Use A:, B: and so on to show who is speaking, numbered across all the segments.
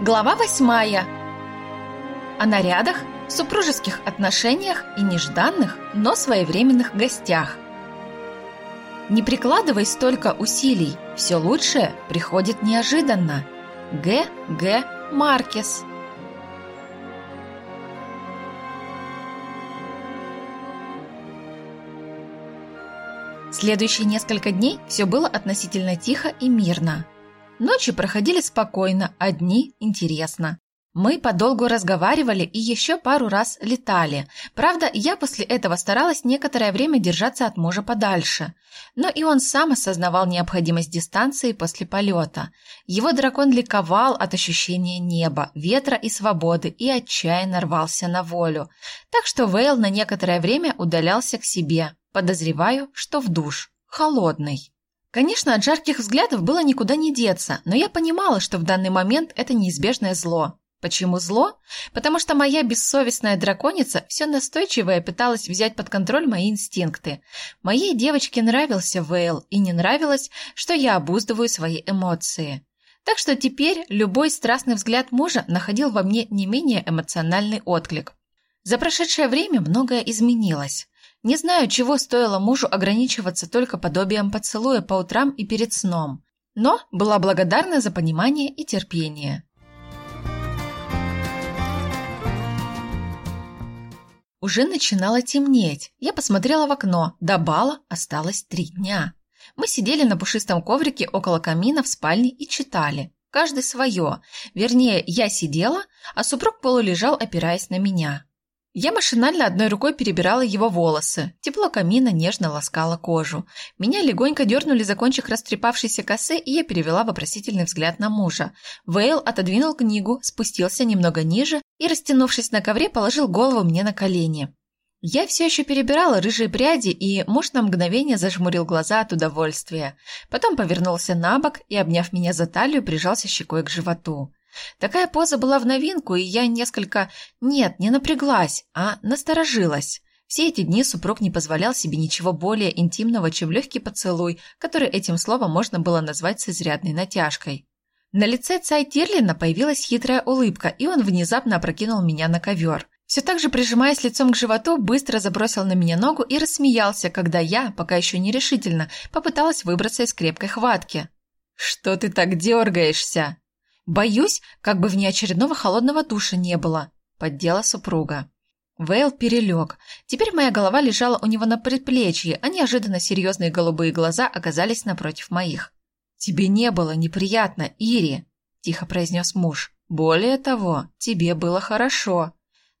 A: Глава восьмая. О нарядах, супружеских отношениях и нежданных, но своевременных гостях. Не прикладывай столько усилий, все лучшее приходит неожиданно. Г. Г. Маркес. Следующие несколько дней все было относительно тихо и мирно. Ночи проходили спокойно, а дни интересно. Мы подолгу разговаривали и еще пару раз летали. Правда, я после этого старалась некоторое время держаться от мужа подальше. Но и он сам осознавал необходимость дистанции после полета. Его дракон ликовал от ощущения неба, ветра и свободы и отчаянно рвался на волю. Так что Вейл на некоторое время удалялся к себе. Подозреваю, что в душ. Холодный. Конечно, от жарких взглядов было никуда не деться, но я понимала, что в данный момент это неизбежное зло. Почему зло? Потому что моя бессовестная драконица все настойчивое пыталась взять под контроль мои инстинкты. Моей девочке нравился Вейл, и не нравилось, что я обуздываю свои эмоции. Так что теперь любой страстный взгляд мужа находил во мне не менее эмоциональный отклик. За прошедшее время многое изменилось. Не знаю, чего стоило мужу ограничиваться только подобием поцелуя по утрам и перед сном, но была благодарна за понимание и терпение. Уже начинало темнеть. Я посмотрела в окно. До бала осталось три дня. Мы сидели на пушистом коврике около камина в спальне и читали. Каждый свое. Вернее, я сидела, а супруг полулежал, опираясь на меня. Я машинально одной рукой перебирала его волосы. Тепло камина нежно ласкало кожу. Меня легонько дернули за кончик растрепавшейся косы, и я перевела вопросительный взгляд на мужа. Вейл отодвинул книгу, спустился немного ниже и, растянувшись на ковре, положил голову мне на колени. Я все еще перебирала рыжие пряди, и муж на мгновение зажмурил глаза от удовольствия. Потом повернулся на бок и, обняв меня за талию, прижался щекой к животу. Такая поза была в новинку, и я несколько... Нет, не напряглась, а насторожилась. Все эти дни супруг не позволял себе ничего более интимного, чем легкий поцелуй, который этим словом можно было назвать с изрядной натяжкой. На лице Цай Тирлина появилась хитрая улыбка, и он внезапно опрокинул меня на ковер. Все так же прижимаясь лицом к животу, быстро забросил на меня ногу и рассмеялся, когда я, пока еще нерешительно, попыталась выбраться из крепкой хватки. «Что ты так дергаешься?» Боюсь, как бы внеочередного холодного душа не было, поддела супруга. Вейл перелег. Теперь моя голова лежала у него на предплечье, а неожиданно серьезные голубые глаза оказались напротив моих. «Тебе не было неприятно, Ири», – тихо произнес муж. «Более того, тебе было хорошо.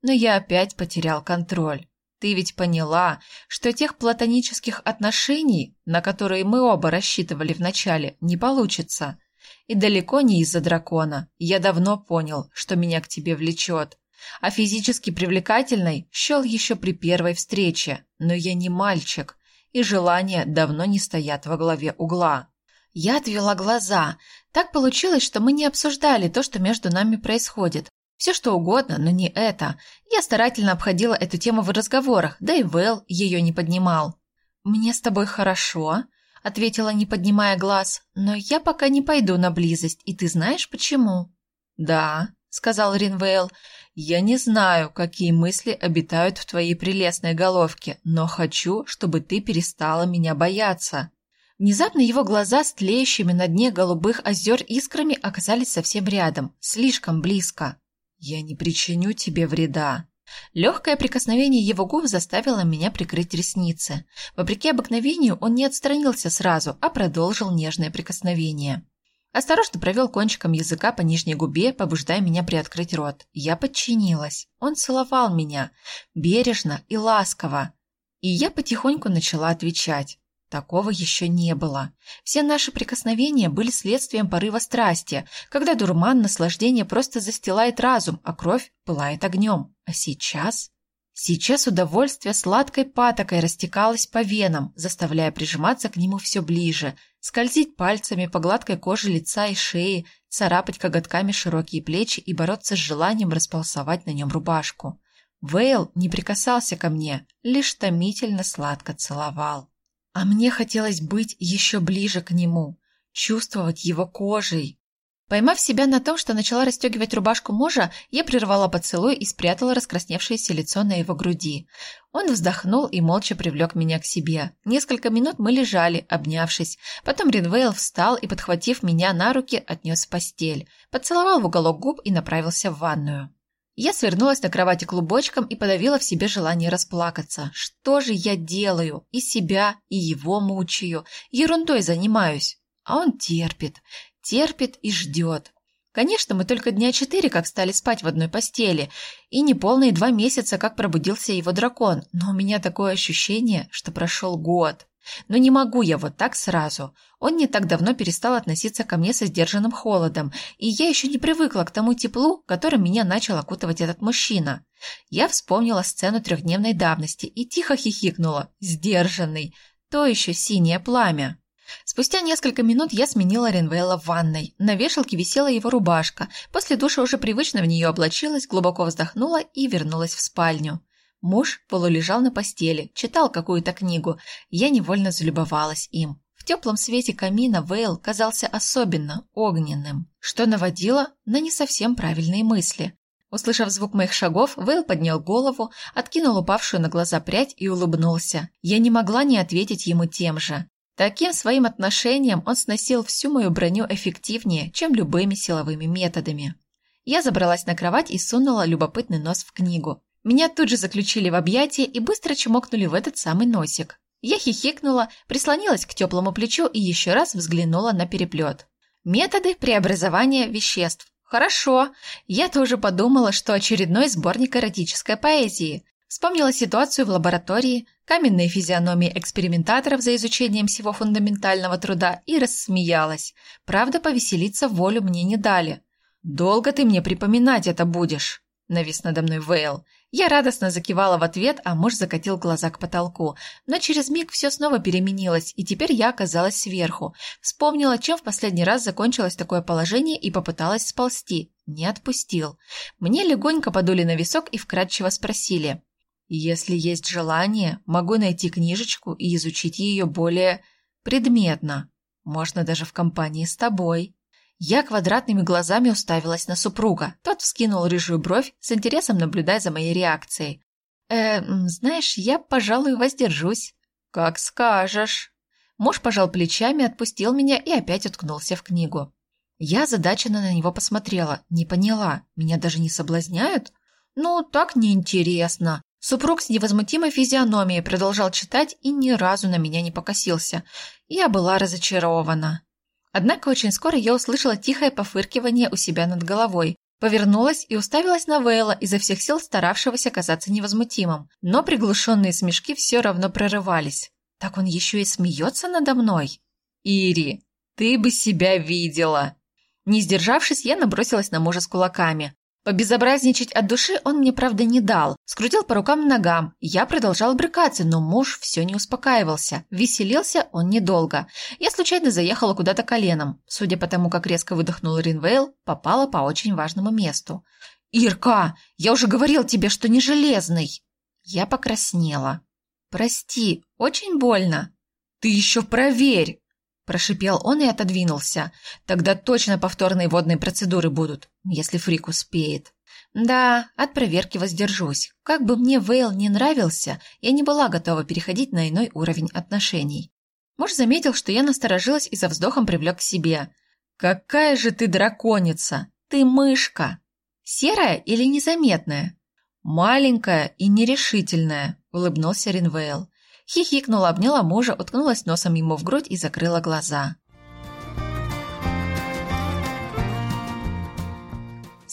A: Но я опять потерял контроль. Ты ведь поняла, что тех платонических отношений, на которые мы оба рассчитывали вначале, не получится. И далеко не из-за дракона. Я давно понял, что меня к тебе влечет. А физически привлекательной счел еще при первой встрече. Но я не мальчик, и желания давно не стоят во главе угла. Я отвела глаза. Так получилось, что мы не обсуждали то, что между нами происходит. Все что угодно, но не это. Я старательно обходила эту тему в разговорах, да и Вэл ее не поднимал. «Мне с тобой хорошо», ответила, не поднимая глаз. «Но я пока не пойду на близость, и ты знаешь почему?» «Да», — сказал Ринвейл, — «я не знаю, какие мысли обитают в твоей прелестной головке, но хочу, чтобы ты перестала меня бояться». Внезапно его глаза с тлеющими на дне голубых озер искрами оказались совсем рядом, слишком близко. «Я не причиню тебе вреда», Легкое прикосновение его губ заставило меня прикрыть ресницы. Вопреки обыкновению он не отстранился сразу, а продолжил нежное прикосновение. Осторожно провел кончиком языка по нижней губе, побуждая меня приоткрыть рот. Я подчинилась. Он целовал меня, бережно и ласково. И я потихоньку начала отвечать. Такого еще не было. Все наши прикосновения были следствием порыва страсти, когда дурман наслаждения просто застилает разум, а кровь пылает огнем. А сейчас... Сейчас удовольствие сладкой патокой растекалось по венам, заставляя прижиматься к нему все ближе, скользить пальцами по гладкой коже лица и шеи, царапать коготками широкие плечи и бороться с желанием располосовать на нем рубашку. Вейл не прикасался ко мне, лишь томительно сладко целовал. А мне хотелось быть еще ближе к нему, чувствовать его кожей. Поймав себя на том, что начала расстегивать рубашку мужа, я прервала поцелуй и спрятала раскрасневшееся лицо на его груди. Он вздохнул и молча привлек меня к себе. Несколько минут мы лежали, обнявшись. Потом Ринвейл встал и, подхватив меня на руки, отнес в постель. Поцеловал в уголок губ и направился в ванную. Я свернулась на кровати клубочком и подавила в себе желание расплакаться. Что же я делаю? И себя, и его мучаю. Ерундой занимаюсь. А он терпит терпит и ждет. Конечно, мы только дня четыре как стали спать в одной постели, и не полные два месяца, как пробудился его дракон, но у меня такое ощущение, что прошел год. Но не могу я вот так сразу. Он не так давно перестал относиться ко мне со сдержанным холодом, и я еще не привыкла к тому теплу, которым меня начал окутывать этот мужчина. Я вспомнила сцену трехдневной давности и тихо хихикнула. Сдержанный. То еще синее пламя. Спустя несколько минут я сменила Ренвейла в ванной. На вешалке висела его рубашка. После душа уже привычно в нее облачилась, глубоко вздохнула и вернулась в спальню. Муж полулежал на постели, читал какую-то книгу. Я невольно залюбовалась им. В теплом свете камина Вейл казался особенно огненным, что наводило на не совсем правильные мысли. Услышав звук моих шагов, Вейл поднял голову, откинул упавшую на глаза прядь и улыбнулся. Я не могла не ответить ему тем же. Таким своим отношением он сносил всю мою броню эффективнее, чем любыми силовыми методами. Я забралась на кровать и сунула любопытный нос в книгу. Меня тут же заключили в объятия и быстро чмокнули в этот самый носик. Я хихикнула, прислонилась к теплому плечу и еще раз взглянула на переплет. Методы преобразования веществ. Хорошо. Я тоже подумала, что очередной сборник эротической поэзии. Вспомнила ситуацию в лаборатории, каменные физиономии экспериментаторов за изучением всего фундаментального труда и рассмеялась. Правда, повеселиться волю мне не дали. «Долго ты мне припоминать это будешь?» – навис надо мной Вейл. Я радостно закивала в ответ, а муж закатил глаза к потолку. Но через миг все снова переменилось, и теперь я оказалась сверху. Вспомнила, чем в последний раз закончилось такое положение и попыталась сползти. Не отпустил. Мне легонько подули на висок и вкратчиво спросили – если есть желание, могу найти книжечку и изучить ее более предметно. Можно даже в компании с тобой. Я квадратными глазами уставилась на супруга. Тот вскинул рыжую бровь, с интересом наблюдая за моей реакцией. «Э, знаешь, я, пожалуй, воздержусь». «Как скажешь». Муж пожал плечами, отпустил меня и опять уткнулся в книгу. Я задаченно на него посмотрела, не поняла, меня даже не соблазняют? Ну, так неинтересно. Супруг с невозмутимой физиономией продолжал читать и ни разу на меня не покосился. Я была разочарована. Однако очень скоро я услышала тихое пофыркивание у себя над головой. Повернулась и уставилась на Вейла, изо всех сил старавшегося казаться невозмутимым. Но приглушенные смешки все равно прорывались. Так он еще и смеется надо мной? «Ири, ты бы себя видела!» Не сдержавшись, я набросилась на мужа с кулаками. Побезобразничать от души он мне, правда, не дал. Скрутил по рукам и ногам. Я продолжал брыкаться, но муж все не успокаивался. Веселился он недолго. Я случайно заехала куда-то коленом. Судя по тому, как резко выдохнул Ринвейл, попала по очень важному месту. «Ирка, я уже говорил тебе, что не железный!» Я покраснела. «Прости, очень больно». «Ты еще проверь!» Прошипел он и отодвинулся. Тогда точно повторные водные процедуры будут, если Фрик успеет. Да, от проверки воздержусь. Как бы мне Вейл не нравился, я не была готова переходить на иной уровень отношений. Муж заметил, что я насторожилась и за вздохом привлек к себе. «Какая же ты драконица! Ты мышка! Серая или незаметная?» «Маленькая и нерешительная», — улыбнулся Ринвейл. Хихикнула, обняла мужа, уткнулась носом ему в грудь и закрыла глаза.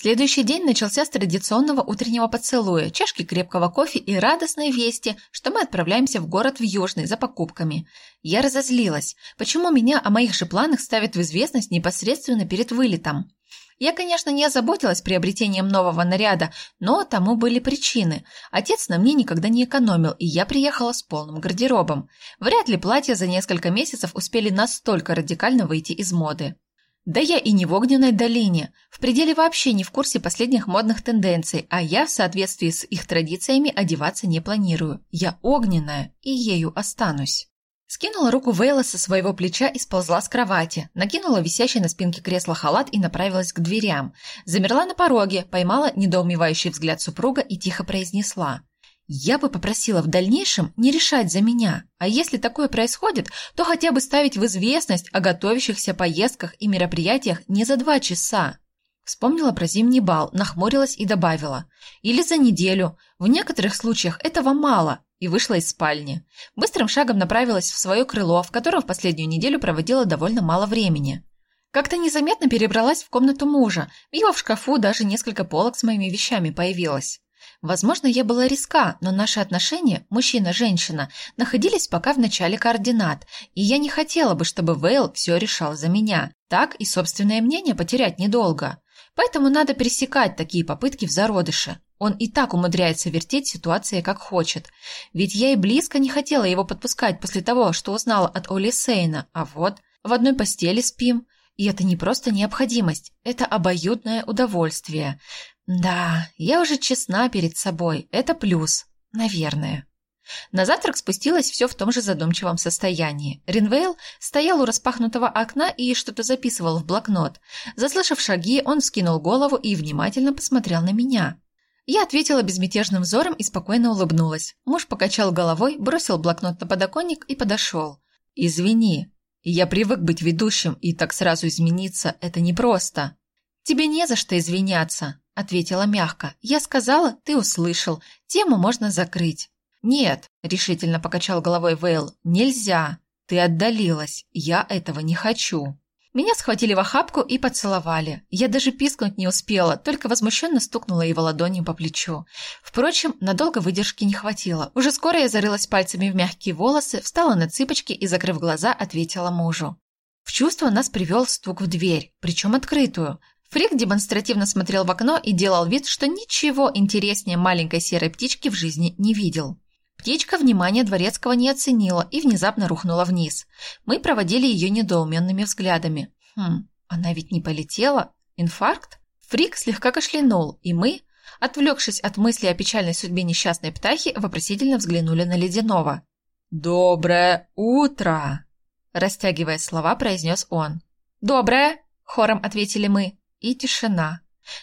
A: Следующий день начался с традиционного утреннего поцелуя, чашки крепкого кофе и радостной вести, что мы отправляемся в город в Южный за покупками. Я разозлилась. Почему меня о моих же планах ставят в известность непосредственно перед вылетом? Я, конечно, не озаботилась приобретением нового наряда, но тому были причины. Отец на мне никогда не экономил, и я приехала с полным гардеробом. Вряд ли платья за несколько месяцев успели настолько радикально выйти из моды. Да я и не в огненной долине, в пределе вообще не в курсе последних модных тенденций, а я в соответствии с их традициями одеваться не планирую. Я огненная, и ею останусь. Скинула руку Вейла со своего плеча и сползла с кровати, накинула висящий на спинке кресла халат и направилась к дверям. Замерла на пороге, поймала недоумевающий взгляд супруга и тихо произнесла. «Я бы попросила в дальнейшем не решать за меня, а если такое происходит, то хотя бы ставить в известность о готовящихся поездках и мероприятиях не за два часа». Вспомнила про зимний бал, нахмурилась и добавила. «Или за неделю. В некоторых случаях этого мало, и вышла из спальни. Быстрым шагом направилась в свое крыло, в котором в последнюю неделю проводила довольно мало времени. Как-то незаметно перебралась в комнату мужа. В его в шкафу даже несколько полок с моими вещами появилось. Возможно, я была риска, но наши отношения, мужчина-женщина, находились пока в начале координат, и я не хотела бы, чтобы Вейл все решал за меня. Так и собственное мнение потерять недолго. Поэтому надо пересекать такие попытки в зародыше. Он и так умудряется вертеть ситуации как хочет. Ведь я и близко не хотела его подпускать после того, что узнала от Оли Сейна. А вот, в одной постели спим. И это не просто необходимость, это обоюдное удовольствие. Да, я уже честна перед собой, это плюс. Наверное. На завтрак спустилась все в том же задумчивом состоянии. Ринвейл стоял у распахнутого окна и что-то записывал в блокнот. Заслышав шаги, он вскинул голову и внимательно посмотрел на меня. Я ответила безмятежным взором и спокойно улыбнулась. Муж покачал головой, бросил блокнот на подоконник и подошел. «Извини, я привык быть ведущим, и так сразу измениться – это непросто». «Тебе не за что извиняться», – ответила мягко. «Я сказала, ты услышал. Тему можно закрыть». «Нет», – решительно покачал головой Вейл, – «нельзя. Ты отдалилась. Я этого не хочу». Меня схватили в охапку и поцеловали. Я даже пискнуть не успела, только возмущенно стукнула его ладонью по плечу. Впрочем, надолго выдержки не хватило. Уже скоро я зарылась пальцами в мягкие волосы, встала на цыпочки и, закрыв глаза, ответила мужу. В чувство нас привел стук в дверь, причем открытую. Фрик демонстративно смотрел в окно и делал вид, что ничего интереснее маленькой серой птички в жизни не видел. Птичка внимания дворецкого не оценила и внезапно рухнула вниз. Мы проводили ее недоуменными взглядами. Хм, она ведь не полетела? Инфаркт? Фрик слегка кашлянул, и мы, отвлекшись от мысли о печальной судьбе несчастной птахи, вопросительно взглянули на Ледяного. «Доброе утро!» Растягивая слова, произнес он. «Доброе!» – хором ответили мы. И тишина.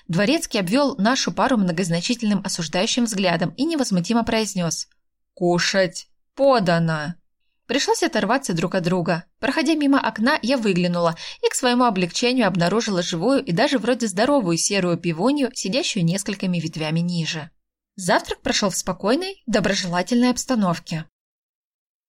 A: Дворецкий обвел нашу пару многозначительным осуждающим взглядом и невозмутимо произнес – «Кушать подано!» Пришлось оторваться друг от друга. Проходя мимо окна, я выглянула и к своему облегчению обнаружила живую и даже вроде здоровую серую пивонью, сидящую несколькими ветвями ниже. Завтрак прошел в спокойной, доброжелательной обстановке.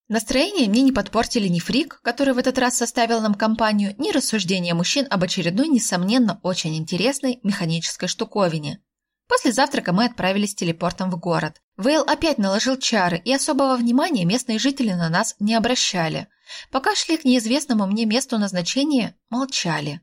A: Настроение мне не подпортили ни Фрик, который в этот раз составил нам компанию, ни рассуждения мужчин об очередной, несомненно, очень интересной механической штуковине. После завтрака мы отправились телепортом в город. Вейл опять наложил чары, и особого внимания местные жители на нас не обращали. Пока шли к неизвестному мне месту назначения, молчали.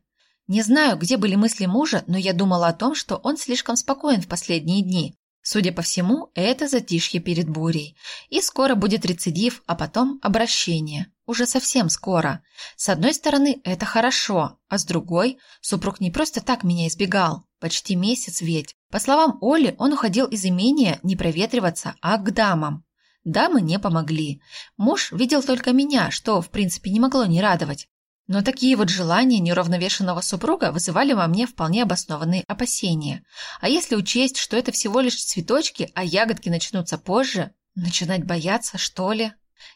A: Не знаю, где были мысли мужа, но я думала о том, что он слишком спокоен в последние дни. Судя по всему, это затишье перед бурей. И скоро будет рецидив, а потом обращение. Уже совсем скоро. С одной стороны, это хорошо, а с другой, супруг не просто так меня избегал. Почти месяц ведь. По словам Оли, он уходил из имения не проветриваться, а к дамам. Дамы не помогли. Муж видел только меня, что, в принципе, не могло не радовать. Но такие вот желания неравновешенного супруга вызывали во мне вполне обоснованные опасения. А если учесть, что это всего лишь цветочки, а ягодки начнутся позже, начинать бояться, что ли?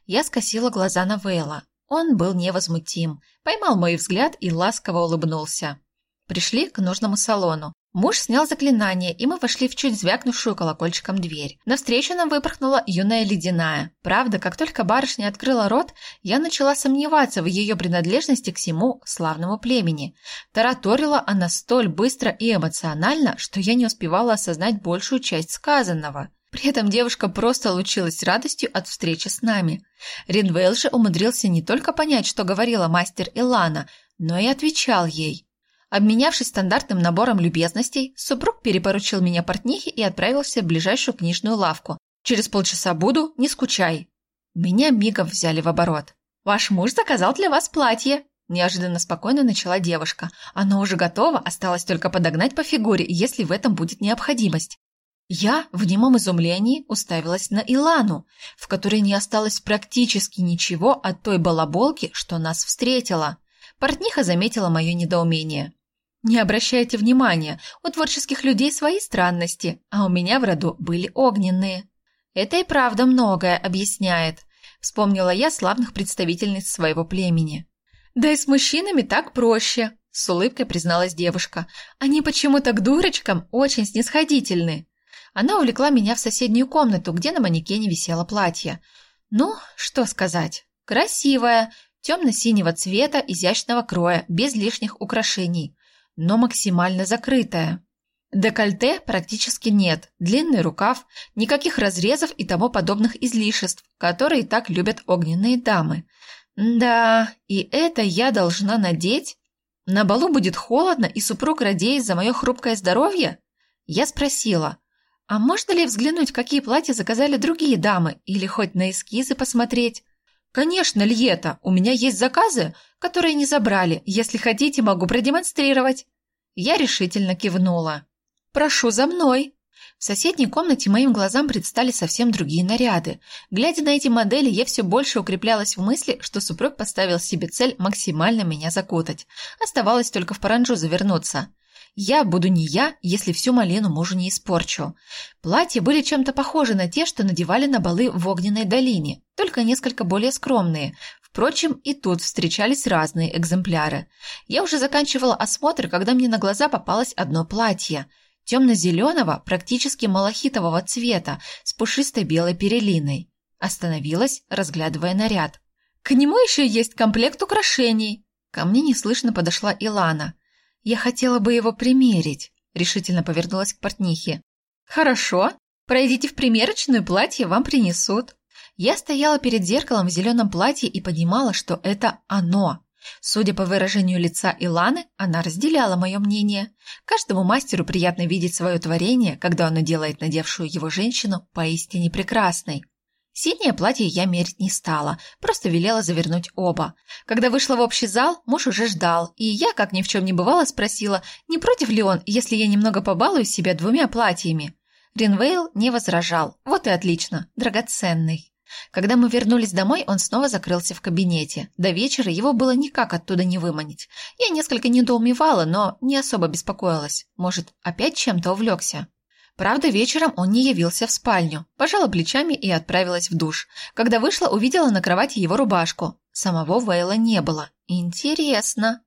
A: Я скосила глаза на Вейла. Он был невозмутим, поймал мой взгляд и ласково улыбнулся. Пришли к нужному салону. Муж снял заклинание, и мы вошли в чуть звякнувшую колокольчиком дверь. Навстречу нам выпорхнула юная ледяная. Правда, как только барышня открыла рот, я начала сомневаться в ее принадлежности к всему славному племени. Тараторила она столь быстро и эмоционально, что я не успевала осознать большую часть сказанного. При этом девушка просто лучилась радостью от встречи с нами. Ринвейл же умудрился не только понять, что говорила мастер Илана, но и отвечал ей. Обменявшись стандартным набором любезностей, супруг перепоручил меня портнихе и отправился в ближайшую книжную лавку. «Через полчаса буду, не скучай». Меня мигом взяли в оборот. «Ваш муж заказал для вас платье», – неожиданно спокойно начала девушка. «Оно уже готово, осталось только подогнать по фигуре, если в этом будет необходимость». Я в немом изумлении уставилась на Илану, в которой не осталось практически ничего от той балаболки, что нас встретила. Портниха заметила мое недоумение. «Не обращайте внимания, у творческих людей свои странности, а у меня в роду были огненные». «Это и правда многое объясняет», – вспомнила я славных представительниц своего племени. «Да и с мужчинами так проще», – с улыбкой призналась девушка. «Они почему-то к дурочкам очень снисходительны». Она увлекла меня в соседнюю комнату, где на манекене висело платье. Ну, что сказать. Красивое, темно-синего цвета, изящного кроя, без лишних украшений, но максимально закрытое. Декольте практически нет, длинный рукав, никаких разрезов и тому подобных излишеств, которые так любят огненные дамы. Да, и это я должна надеть? На балу будет холодно, и супруг радеет за мое хрупкое здоровье? Я спросила, а можно ли взглянуть, какие платья заказали другие дамы, или хоть на эскизы посмотреть? Конечно, Льета, у меня есть заказы, которые не забрали. Если хотите, могу продемонстрировать. Я решительно кивнула. Прошу за мной. В соседней комнате моим глазам предстали совсем другие наряды. Глядя на эти модели, я все больше укреплялась в мысли, что супруг поставил себе цель максимально меня закутать. Оставалось только в паранджу завернуться. Я буду не я, если всю малину мужу не испорчу. Платья были чем-то похожи на те, что надевали на балы в Огненной долине, только несколько более скромные. Впрочем, и тут встречались разные экземпляры. Я уже заканчивала осмотр, когда мне на глаза попалось одно платье. Темно-зеленого, практически малахитового цвета, с пушистой белой перелиной. Остановилась, разглядывая наряд. «К нему еще есть комплект украшений!» Ко мне неслышно подошла Илана. «Я хотела бы его примерить», – решительно повернулась к портнихе. «Хорошо. Пройдите в примерочную, платье вам принесут». Я стояла перед зеркалом в зеленом платье и понимала, что это оно. Судя по выражению лица Иланы, она разделяла мое мнение. Каждому мастеру приятно видеть свое творение, когда оно делает надевшую его женщину поистине прекрасной. Синее платье я мерить не стала, просто велела завернуть оба. Когда вышла в общий зал, муж уже ждал, и я, как ни в чем не бывало, спросила, не против ли он, если я немного побалую себя двумя платьями. Ринвейл не возражал. Вот и отлично, драгоценный. Когда мы вернулись домой, он снова закрылся в кабинете. До вечера его было никак оттуда не выманить. Я несколько недоумевала, но не особо беспокоилась. Может, опять чем-то увлекся? Правда, вечером он не явился в спальню. Пожала плечами и отправилась в душ. Когда вышла, увидела на кровати его рубашку. Самого Вейла не было. Интересно.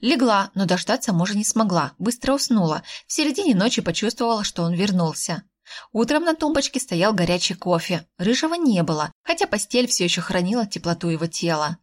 A: Легла, но дождаться мужа не смогла. Быстро уснула. В середине ночи почувствовала, что он вернулся. Утром на тумбочке стоял горячий кофе. Рыжего не было, хотя постель все еще хранила теплоту его тела.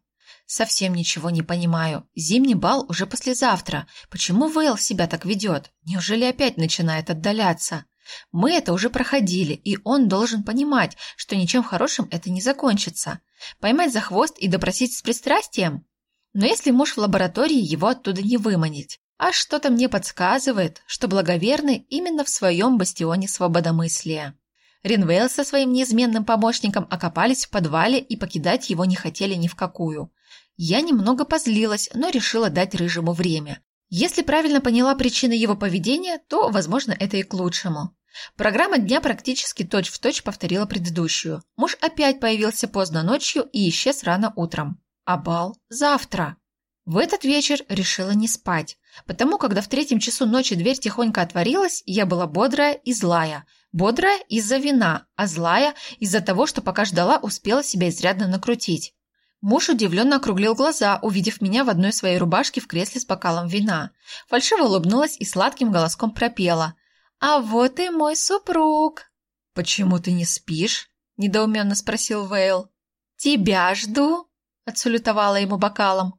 A: Совсем ничего не понимаю. Зимний бал уже послезавтра. Почему Вейл себя так ведет? Неужели опять начинает отдаляться? Мы это уже проходили, и он должен понимать, что ничем хорошим это не закончится. Поймать за хвост и допросить с пристрастием? Но если муж в лаборатории, его оттуда не выманить. А что-то мне подсказывает, что благоверный именно в своем бастионе свободомыслия. Ринвейл со своим неизменным помощником окопались в подвале и покидать его не хотели ни в какую. Я немного позлилась, но решила дать Рыжему время. Если правильно поняла причины его поведения, то, возможно, это и к лучшему. Программа дня практически точь-в-точь точь повторила предыдущую. Муж опять появился поздно ночью и исчез рано утром. А бал завтра. В этот вечер решила не спать, потому когда в третьем часу ночи дверь тихонько отворилась, я была бодрая и злая. Бодрая из-за вина, а злая из-за того, что пока ждала, успела себя изрядно накрутить. Муж удивленно округлил глаза, увидев меня в одной своей рубашке в кресле с бокалом вина. Фальшиво улыбнулась и сладким голоском пропела. «А вот и мой супруг!» «Почему ты не спишь?» – недоуменно спросил Вейл. «Тебя жду!» – отсулютовала ему бокалом.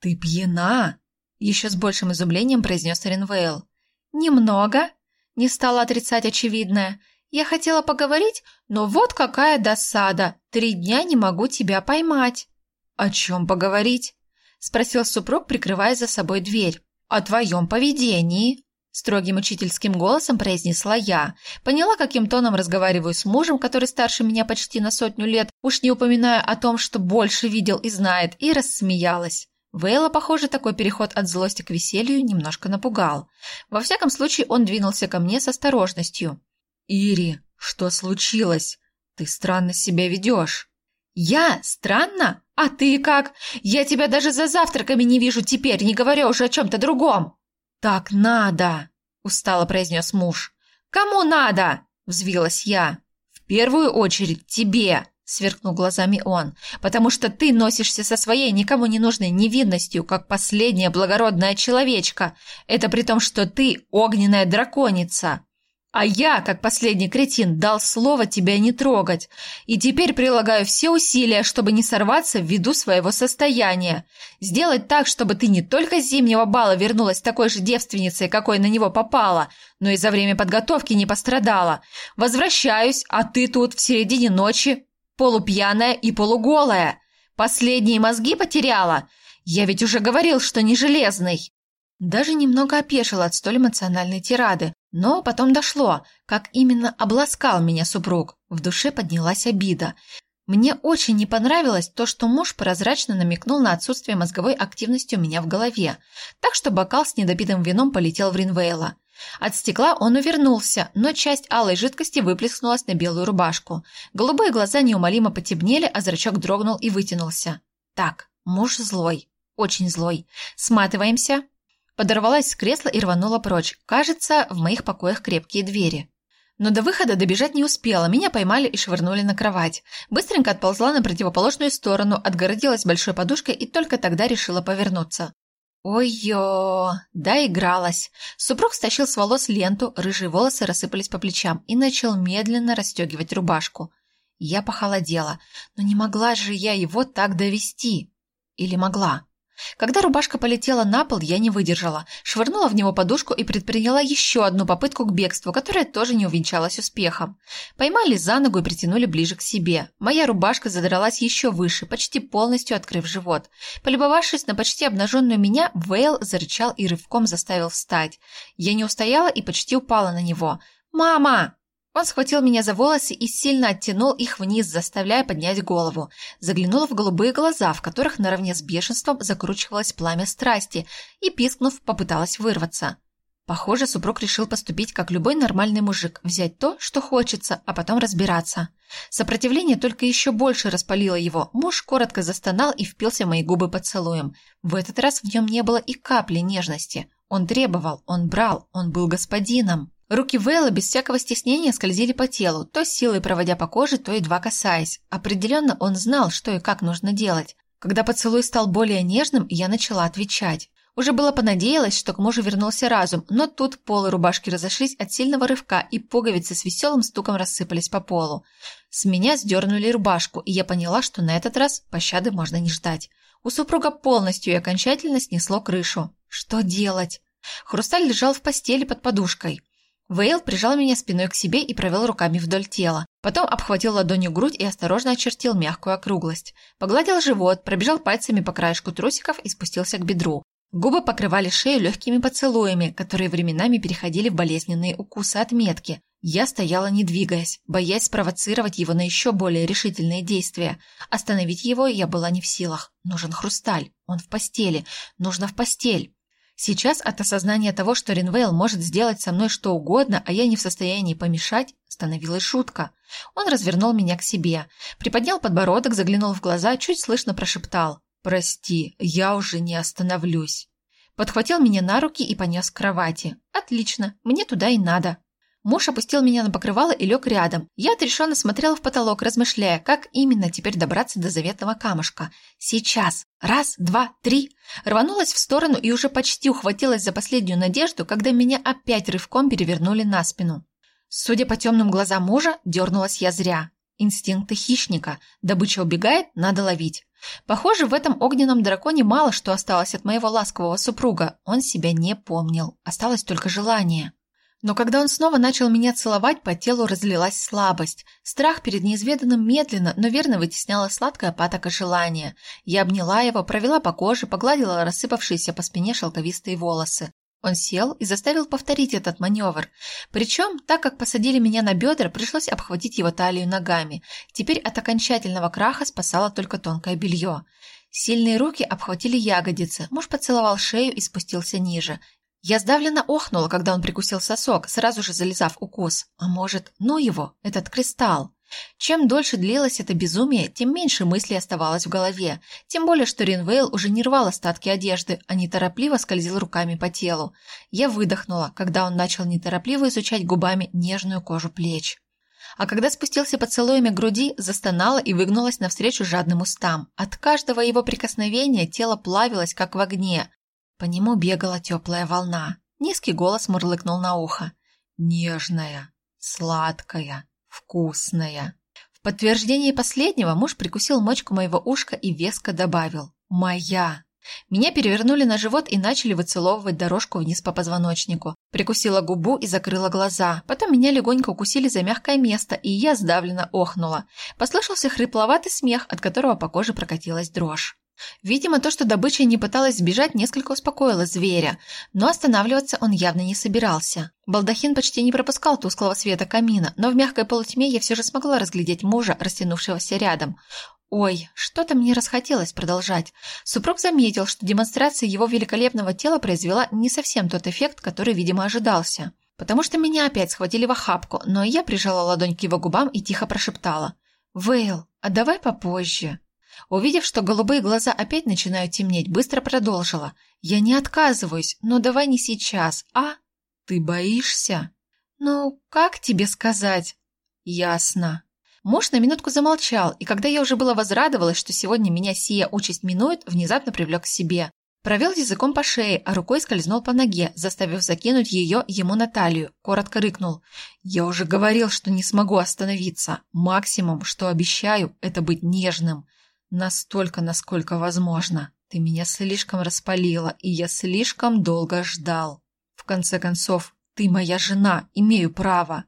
A: «Ты пьяна!» – еще с большим изумлением произнес Ренвейл. «Немного!» – не стала отрицать очевидное. «Я хотела поговорить, но вот какая досада! Три дня не могу тебя поймать!» «О чем поговорить?» – спросил супруг, прикрывая за собой дверь. «О твоем поведении», – строгим учительским голосом произнесла я. Поняла, каким тоном разговариваю с мужем, который старше меня почти на сотню лет, уж не упоминая о том, что больше видел и знает, и рассмеялась. Вейла, похоже, такой переход от злости к веселью немножко напугал. Во всяком случае, он двинулся ко мне с осторожностью. «Ири, что случилось? Ты странно себя ведешь». «Я? Странно? А ты как? Я тебя даже за завтраками не вижу теперь, не говоря уже о чем-то другом». «Так надо», – устало произнес муж. «Кому надо?» – взвилась я. «В первую очередь тебе», – сверкнул глазами он, «потому что ты носишься со своей никому не нужной невинностью, как последняя благородная человечка. Это при том, что ты огненная драконица». А я, как последний кретин, дал слово тебя не трогать, и теперь прилагаю все усилия, чтобы не сорваться ввиду своего состояния. Сделать так, чтобы ты не только с зимнего бала вернулась такой же девственницей, какой на него попала, но и за время подготовки не пострадала. Возвращаюсь, а ты тут в середине ночи, полупьяная и полуголая. Последние мозги потеряла? Я ведь уже говорил, что не железный. Даже немного опешил от столь эмоциональной тирады, но потом дошло, как именно обласкал меня супруг. В душе поднялась обида. Мне очень не понравилось то, что муж прозрачно намекнул на отсутствие мозговой активности у меня в голове, так что бокал с недопитым вином полетел в Ринвейла. От стекла он увернулся, но часть алой жидкости выплеснулась на белую рубашку. Голубые глаза неумолимо потемнели, а зрачок дрогнул и вытянулся. «Так, муж злой, очень злой. Сматываемся?» Подорвалась с кресла и рванула прочь. Кажется, в моих покоях крепкие двери. Но до выхода добежать не успела, меня поймали и швырнули на кровать. Быстренько отползла на противоположную сторону, отгородилась большой подушкой и только тогда решила повернуться. Ой-ё, да игралась. Супруг стащил с волос ленту, рыжие волосы рассыпались по плечам и начал медленно расстегивать рубашку. Я похолодела, но не могла же я его так довести. Или могла? Когда рубашка полетела на пол, я не выдержала, швырнула в него подушку и предприняла еще одну попытку к бегству, которая тоже не увенчалась успехом. Поймали за ногу и притянули ближе к себе. Моя рубашка задралась еще выше, почти полностью открыв живот. Полюбовавшись на почти обнаженную меня, Вейл зарычал и рывком заставил встать. Я не устояла и почти упала на него. «Мама!» Он схватил меня за волосы и сильно оттянул их вниз, заставляя поднять голову. Заглянула в голубые глаза, в которых наравне с бешенством закручивалось пламя страсти, и, пискнув, попыталась вырваться. Похоже, супруг решил поступить как любой нормальный мужик, взять то, что хочется, а потом разбираться. Сопротивление только еще больше распалило его. Муж коротко застонал и впился в мои губы поцелуем. В этот раз в нем не было и капли нежности. Он требовал, он брал, он был господином. Руки Вэлла без всякого стеснения скользили по телу, то силой проводя по коже, то едва касаясь. Определенно он знал, что и как нужно делать. Когда поцелуй стал более нежным, я начала отвечать. Уже было понадеялась, что к мужу вернулся разум, но тут полы рубашки разошлись от сильного рывка, и пуговицы с веселым стуком рассыпались по полу. С меня сдернули рубашку, и я поняла, что на этот раз пощады можно не ждать. У супруга полностью и окончательно снесло крышу. Что делать? Хрусталь лежал в постели под подушкой. Вейл прижал меня спиной к себе и провел руками вдоль тела. Потом обхватил ладонью грудь и осторожно очертил мягкую округлость. Погладил живот, пробежал пальцами по краешку трусиков и спустился к бедру. Губы покрывали шею легкими поцелуями, которые временами переходили в болезненные укусы отметки. Я стояла не двигаясь, боясь спровоцировать его на еще более решительные действия. Остановить его я была не в силах. Нужен хрусталь. Он в постели. Нужно в постель. Сейчас от осознания того, что Ринвейл может сделать со мной что угодно, а я не в состоянии помешать, становилась шутка. Он развернул меня к себе, приподнял подбородок, заглянул в глаза, чуть слышно прошептал «Прости, я уже не остановлюсь». Подхватил меня на руки и понес к кровати. «Отлично, мне туда и надо». Муж опустил меня на покрывало и лег рядом. Я отрешенно смотрела в потолок, размышляя, как именно теперь добраться до заветного камушка. Сейчас. Раз, два, три. Рванулась в сторону и уже почти ухватилась за последнюю надежду, когда меня опять рывком перевернули на спину. Судя по темным глазам мужа, дернулась я зря. Инстинкты хищника. Добыча убегает, надо ловить. Похоже, в этом огненном драконе мало что осталось от моего ласкового супруга. Он себя не помнил. Осталось только желание. Но когда он снова начал меня целовать, по телу разлилась слабость. Страх перед неизведанным медленно, но верно вытесняла сладкая патока желания. Я обняла его, провела по коже, погладила рассыпавшиеся по спине шелковистые волосы. Он сел и заставил повторить этот маневр. Причем, так как посадили меня на бедра, пришлось обхватить его талию ногами. Теперь от окончательного краха спасало только тонкое белье. Сильные руки обхватили ягодицы, муж поцеловал шею и спустился ниже. Я сдавленно охнула, когда он прикусил сосок, сразу же залезав укус. А может, ну его, этот кристалл? Чем дольше длилось это безумие, тем меньше мыслей оставалось в голове. Тем более, что Ринвейл уже не рвал остатки одежды, а неторопливо скользил руками по телу. Я выдохнула, когда он начал неторопливо изучать губами нежную кожу плеч. А когда спустился поцелуями груди, застонала и выгнулась навстречу жадным устам. От каждого его прикосновения тело плавилось, как в огне. По нему бегала теплая волна. Низкий голос мурлыкнул на ухо. «Нежная, сладкая, вкусная». В подтверждении последнего муж прикусил мочку моего ушка и веско добавил «Моя». Меня перевернули на живот и начали выцеловывать дорожку вниз по позвоночнику. Прикусила губу и закрыла глаза. Потом меня легонько укусили за мягкое место, и я сдавленно охнула. Послышался хрипловатый смех, от которого по коже прокатилась дрожь. Видимо, то, что добыча не пыталась сбежать, несколько успокоило зверя, но останавливаться он явно не собирался. Балдахин почти не пропускал тусклого света камина, но в мягкой полутьме я все же смогла разглядеть мужа, растянувшегося рядом. Ой, что-то мне расхотелось продолжать. Супруг заметил, что демонстрация его великолепного тела произвела не совсем тот эффект, который, видимо, ожидался. Потому что меня опять схватили в охапку, но я прижала ладонь к его губам и тихо прошептала. «Вейл, а давай попозже». Увидев, что голубые глаза опять начинают темнеть, быстро продолжила. «Я не отказываюсь, но давай не сейчас, а?» «Ты боишься?» «Ну, как тебе сказать?» «Ясно». Муж на минутку замолчал, и когда я уже было возрадовалась, что сегодня меня сия участь минует, внезапно привлек к себе. Провел языком по шее, а рукой скользнул по ноге, заставив закинуть ее ему на талию. Коротко рыкнул. «Я уже говорил, что не смогу остановиться. Максимум, что обещаю, это быть нежным. Настолько, насколько возможно. Ты меня слишком распалила, и я слишком долго ждал. В конце концов, ты моя жена, имею право.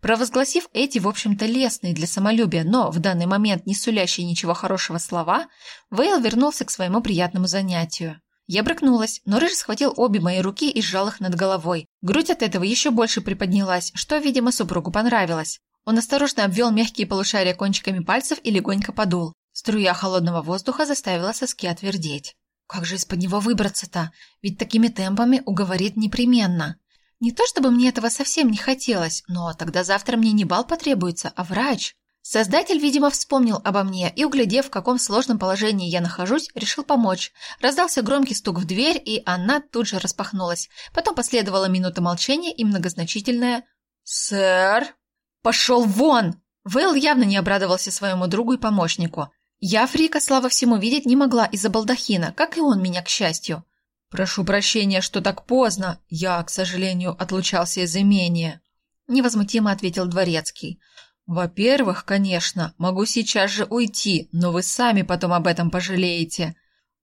A: Провозгласив эти, в общем-то, лестные для самолюбия, но в данный момент не сулящие ничего хорошего слова, Вейл вернулся к своему приятному занятию. Я брыкнулась, но Рыж схватил обе мои руки и сжал их над головой. Грудь от этого еще больше приподнялась, что, видимо, супругу понравилось. Он осторожно обвел мягкие полушария кончиками пальцев и легонько подул. Струя холодного воздуха заставила соски отвердеть. Как же из-под него выбраться-то? Ведь такими темпами уговорит непременно. Не то чтобы мне этого совсем не хотелось, но тогда завтра мне не бал потребуется, а врач. Создатель, видимо, вспомнил обо мне и, углядев, в каком сложном положении я нахожусь, решил помочь. Раздался громкий стук в дверь, и она тут же распахнулась. Потом последовала минута молчания и многозначительная «Сэр!» «Пошел вон!» Вейл явно не обрадовался своему другу и помощнику. Я Фрика, слава всему, видеть не могла из-за балдахина, как и он меня, к счастью. «Прошу прощения, что так поздно. Я, к сожалению, отлучался из имения», – невозмутимо ответил Дворецкий. «Во-первых, конечно, могу сейчас же уйти, но вы сами потом об этом пожалеете.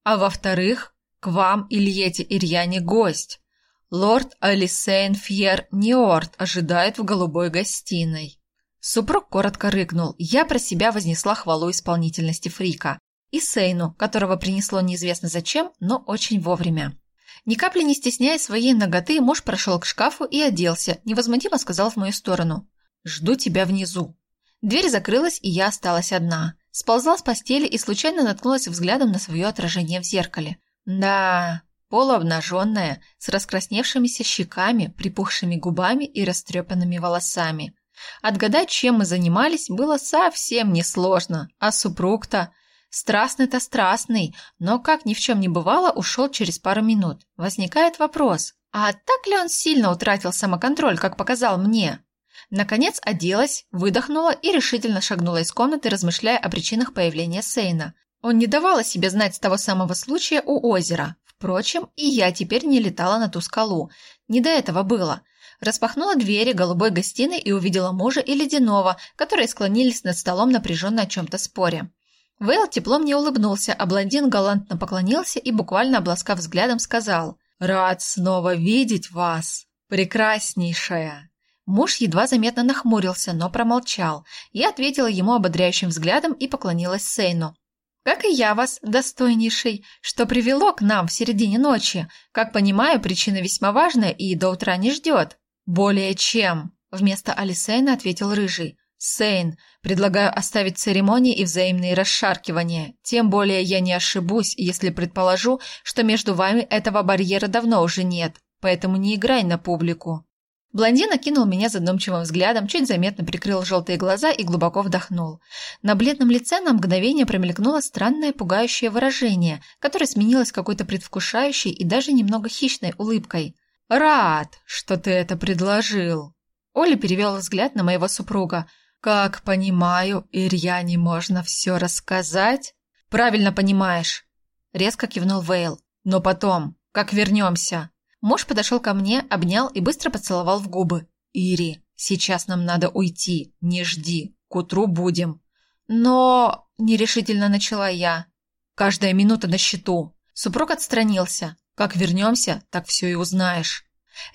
A: А во-вторых, к вам, Ильете Ирьяне, гость. Лорд Алисейн Фьер Ниорт ожидает в голубой гостиной». Супруг коротко рыкнул. Я про себя вознесла хвалу исполнительности Фрика. И Сейну, которого принесло неизвестно зачем, но очень вовремя. Ни капли не стесняя своей ноготы, муж прошел к шкафу и оделся, невозмутимо сказал в мою сторону. «Жду тебя внизу». Дверь закрылась, и я осталась одна. Сползла с постели и случайно наткнулась взглядом на свое отражение в зеркале. Да, полуобнаженная, с раскрасневшимися щеками, припухшими губами и растрепанными волосами. Отгадать, чем мы занимались, было совсем несложно, а супруг-то... Страстный-то страстный, но, как ни в чем не бывало, ушел через пару минут. Возникает вопрос, а так ли он сильно утратил самоконтроль, как показал мне? Наконец оделась, выдохнула и решительно шагнула из комнаты, размышляя о причинах появления Сейна. Он не давал о себе знать с того самого случая у озера. Впрочем, и я теперь не летала на ту скалу. Не до этого было. Распахнула двери голубой гостиной и увидела мужа и ледяного, которые склонились над столом напряженно о чем-то споре. Вейл тепло мне улыбнулся, а блондин галантно поклонился и, буквально обласкав взглядом, сказал «Рад снова видеть вас, прекраснейшая!» Муж едва заметно нахмурился, но промолчал. Я ответила ему ободряющим взглядом и поклонилась Сейну. «Как и я вас, достойнейший, что привело к нам в середине ночи. Как понимаю, причина весьма важная и до утра не ждет». «Более чем», – вместо Алисейна ответил Рыжий. «Сейн, предлагаю оставить церемонии и взаимные расшаркивания. Тем более я не ошибусь, если предположу, что между вами этого барьера давно уже нет. поэтому не играй на публику». Блондин окинул меня задумчивым взглядом, чуть заметно прикрыл желтые глаза и глубоко вдохнул. На бледном лице на мгновение промелькнуло странное пугающее выражение, которое сменилось какой-то предвкушающей и даже немного хищной улыбкой. «Рад, что ты это предложил!» Оля перевел взгляд на моего супруга. «Как понимаю, Ирьяне можно все рассказать?» «Правильно понимаешь!» Резко кивнул Вейл. «Но потом, как вернемся?» Муж подошел ко мне, обнял и быстро поцеловал в губы. «Ири, сейчас нам надо уйти, не жди, к утру будем». «Но...» – нерешительно начала я. «Каждая минута на счету». Супруг отстранился. «Как вернемся, так все и узнаешь».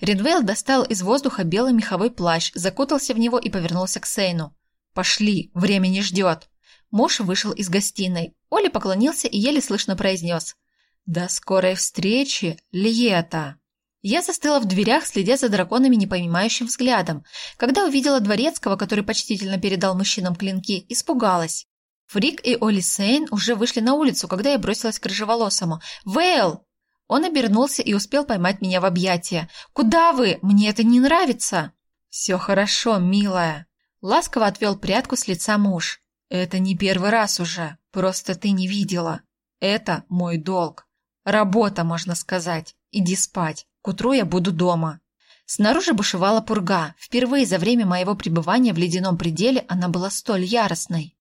A: Ридвейл достал из воздуха белый меховой плащ, закутался в него и повернулся к Сейну. «Пошли, время не ждет». Муж вышел из гостиной. Оля поклонился и еле слышно произнес. «До скорой встречи, Льета!» Я застыла в дверях, следя за драконами непонимающим взглядом. Когда увидела дворецкого, который почтительно передал мужчинам клинки, испугалась. Фрик и Оли Сейн уже вышли на улицу, когда я бросилась к рыжеволосому. «Вейл!» Он обернулся и успел поймать меня в объятия. «Куда вы? Мне это не нравится!» «Все хорошо, милая!» Ласково отвел прядку с лица муж. «Это не первый раз уже, просто ты не видела. Это мой долг. Работа, можно сказать. Иди спать. К утру я буду дома. Снаружи бушевала пурга. Впервые за время моего пребывания в ледяном пределе она была столь яростной.